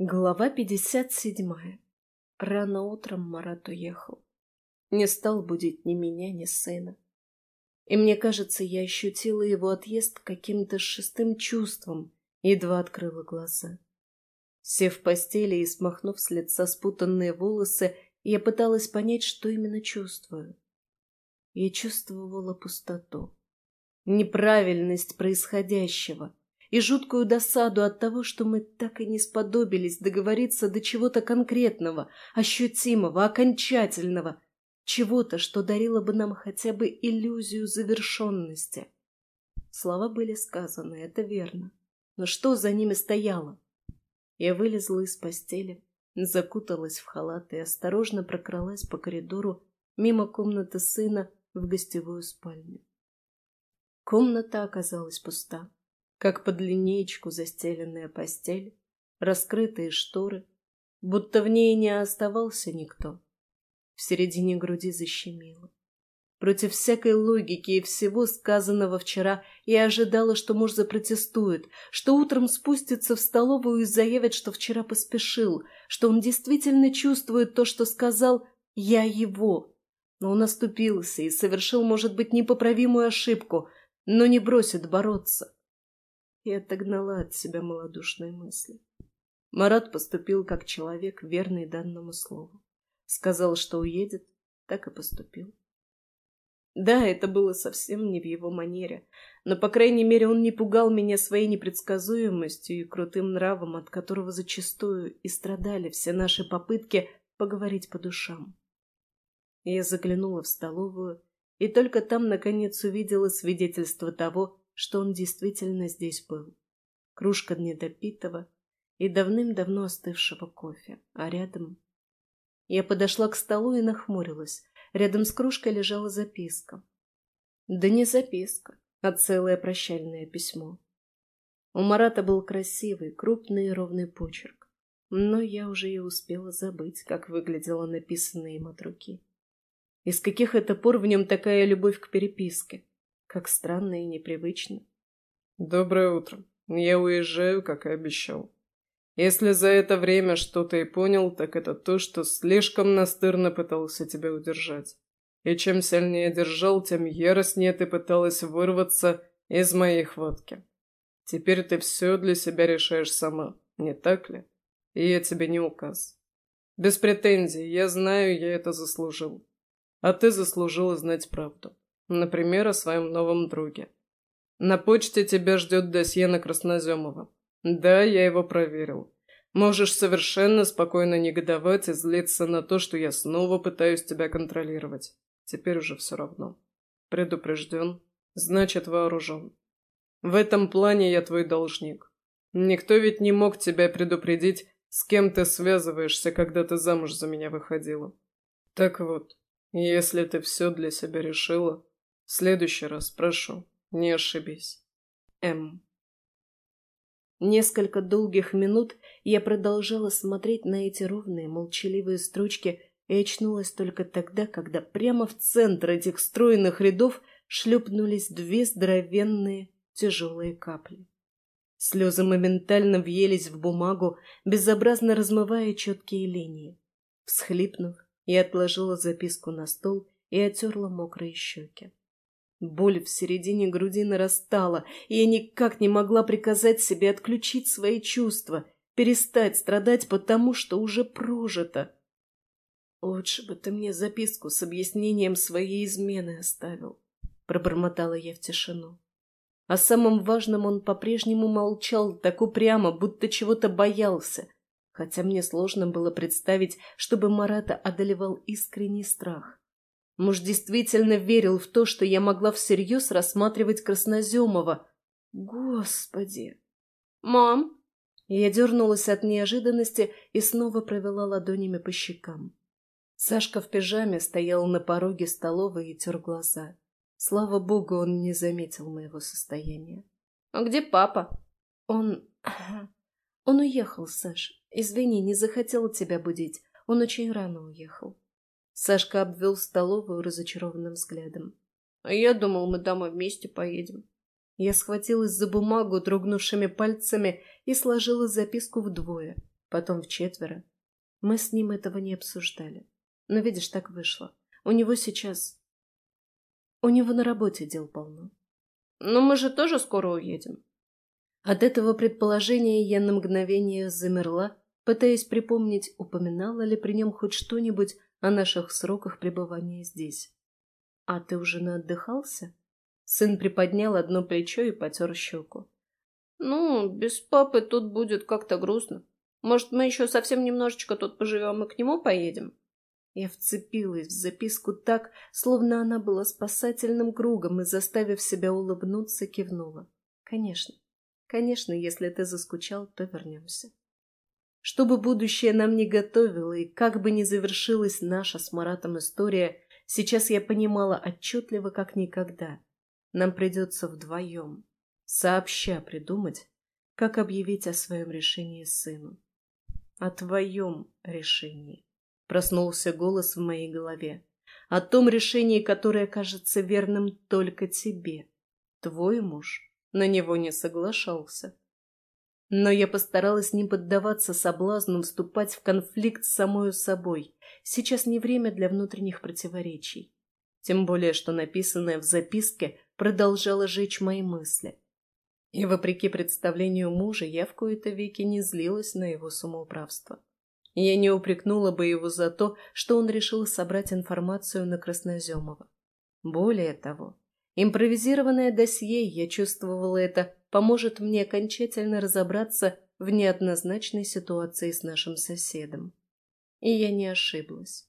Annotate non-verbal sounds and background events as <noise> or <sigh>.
Глава 57. Рано утром Марат уехал. Не стал будить ни меня, ни сына. И мне кажется, я ощутила его отъезд каким-то шестым чувством, едва открыла глаза. Сев в постели и смахнув с лица спутанные волосы, я пыталась понять, что именно чувствую. Я чувствовала пустоту, неправильность происходящего, и жуткую досаду от того, что мы так и не сподобились договориться до чего-то конкретного, ощутимого, окончательного, чего-то, что дарило бы нам хотя бы иллюзию завершенности. Слова были сказаны, это верно. Но что за ними стояло? Я вылезла из постели, закуталась в халат и осторожно прокралась по коридору мимо комнаты сына в гостевую спальню. Комната оказалась пуста как под линеечку застеленная постель, раскрытые шторы, будто в ней не оставался никто. В середине груди защемило. Против всякой логики и всего сказанного вчера я ожидала, что муж запротестует, что утром спустится в столовую и заявит, что вчера поспешил, что он действительно чувствует то, что сказал «я его». Но он оступился и совершил, может быть, непоправимую ошибку, но не бросит бороться и отогнала от себя малодушные мысли. Марат поступил как человек, верный данному слову. Сказал, что уедет, так и поступил. Да, это было совсем не в его манере, но, по крайней мере, он не пугал меня своей непредсказуемостью и крутым нравом, от которого зачастую и страдали все наши попытки поговорить по душам. Я заглянула в столовую и только там, наконец, увидела свидетельство того, что он действительно здесь был. Кружка недопитого и давным-давно остывшего кофе, а рядом... Я подошла к столу и нахмурилась. Рядом с кружкой лежала записка. Да не записка, а целое прощальное письмо. У Марата был красивый, крупный и ровный почерк. Но я уже и успела забыть, как выглядело написанное им от руки. Из каких это пор в нем такая любовь к переписке? Как странно и непривычно. Доброе утро. Я уезжаю, как и обещал. Если за это время что-то и понял, так это то, что слишком настырно пытался тебя удержать. И чем сильнее держал, тем яростнее ты пыталась вырваться из моей хватки. Теперь ты все для себя решаешь сама, не так ли? И я тебе не указ. Без претензий, я знаю, я это заслужил. А ты заслужила знать правду. Например, о своем новом друге. На почте тебя ждет досье на Красноземова. Да, я его проверил. Можешь совершенно спокойно негодовать и злиться на то, что я снова пытаюсь тебя контролировать. Теперь уже все равно. Предупрежден, значит вооружен. В этом плане я твой должник. Никто ведь не мог тебя предупредить, с кем ты связываешься, когда ты замуж за меня выходила. Так вот, если ты все для себя решила, следующий раз прошу, не ошибись. М. Несколько долгих минут я продолжала смотреть на эти ровные, молчаливые строчки и очнулась только тогда, когда прямо в центр этих стройных рядов шлепнулись две здоровенные тяжелые капли. Слезы моментально въелись в бумагу, безобразно размывая четкие линии. Всхлипнув, я отложила записку на стол и оттерла мокрые щеки. Боль в середине груди нарастала, и я никак не могла приказать себе отключить свои чувства, перестать страдать потому, что уже прожито. «Лучше бы ты мне записку с объяснением своей измены оставил», — пробормотала я в тишину. О самом важном он по-прежнему молчал так упрямо, будто чего-то боялся, хотя мне сложно было представить, чтобы Марата одолевал искренний страх. Муж действительно верил в то, что я могла всерьез рассматривать Красноземова. Господи! Мам! Я дернулась от неожиданности и снова провела ладонями по щекам. Сашка в пижаме стоял на пороге столовой и тер глаза. Слава богу, он не заметил моего состояния. «А где папа?» «Он... <clears throat> он уехал, Саш. Извини, не захотел тебя будить. Он очень рано уехал». Сашка обвел столовую разочарованным взглядом. «А я думал, мы домой вместе поедем». Я схватилась за бумагу дрогнувшими пальцами и сложила записку вдвое. потом в четверо. Мы с ним этого не обсуждали. Но, видишь, так вышло. У него сейчас... У него на работе дел полно. Но мы же тоже скоро уедем. От этого предположения я на мгновение замерла, пытаясь припомнить, упоминала ли при нем хоть что-нибудь о наших сроках пребывания здесь. «А ты уже наотдыхался?» Сын приподнял одно плечо и потер щеку. «Ну, без папы тут будет как-то грустно. Может, мы еще совсем немножечко тут поживем и к нему поедем?» Я вцепилась в записку так, словно она была спасательным кругом, и, заставив себя улыбнуться, кивнула. «Конечно, конечно, если ты заскучал, то вернемся». Что бы будущее нам не готовило, и как бы ни завершилась наша с Маратом история, сейчас я понимала отчетливо, как никогда. Нам придется вдвоем, сообща придумать, как объявить о своем решении сыну. О твоем решении. Проснулся голос в моей голове. О том решении, которое кажется верным только тебе. Твой муж на него не соглашался. Но я постаралась не поддаваться соблазну вступать в конфликт с самой собой. Сейчас не время для внутренних противоречий. Тем более, что написанное в записке продолжало жечь мои мысли. И, вопреки представлению мужа, я в кои-то веки не злилась на его самоуправство. Я не упрекнула бы его за то, что он решил собрать информацию на Красноземова. Более того, импровизированное досье, я чувствовала это, поможет мне окончательно разобраться в неоднозначной ситуации с нашим соседом. И я не ошиблась.